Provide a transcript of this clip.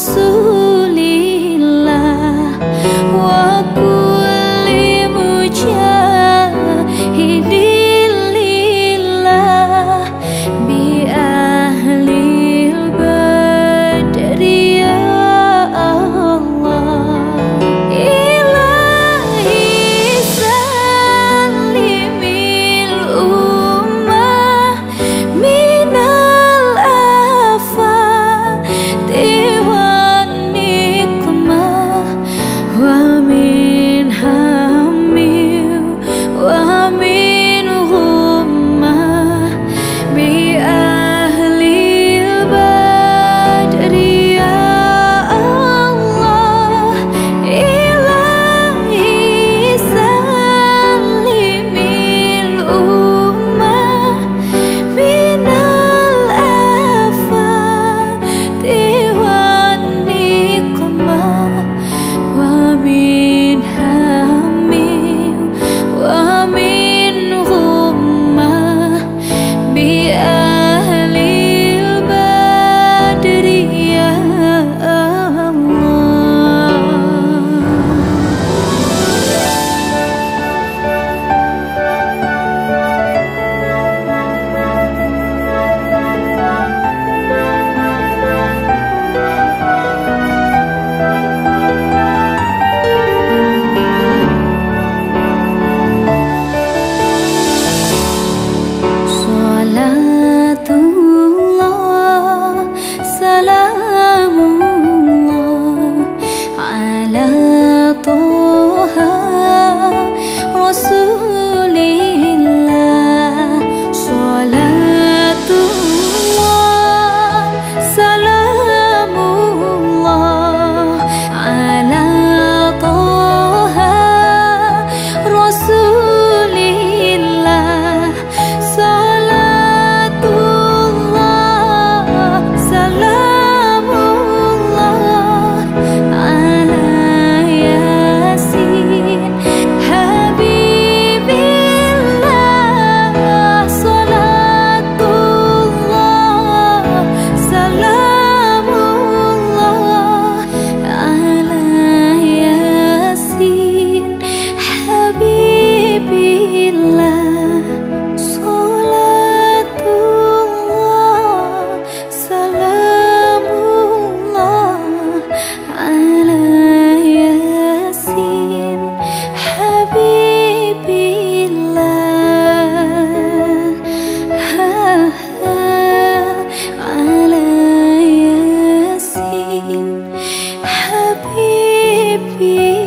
Xu Ooh. baby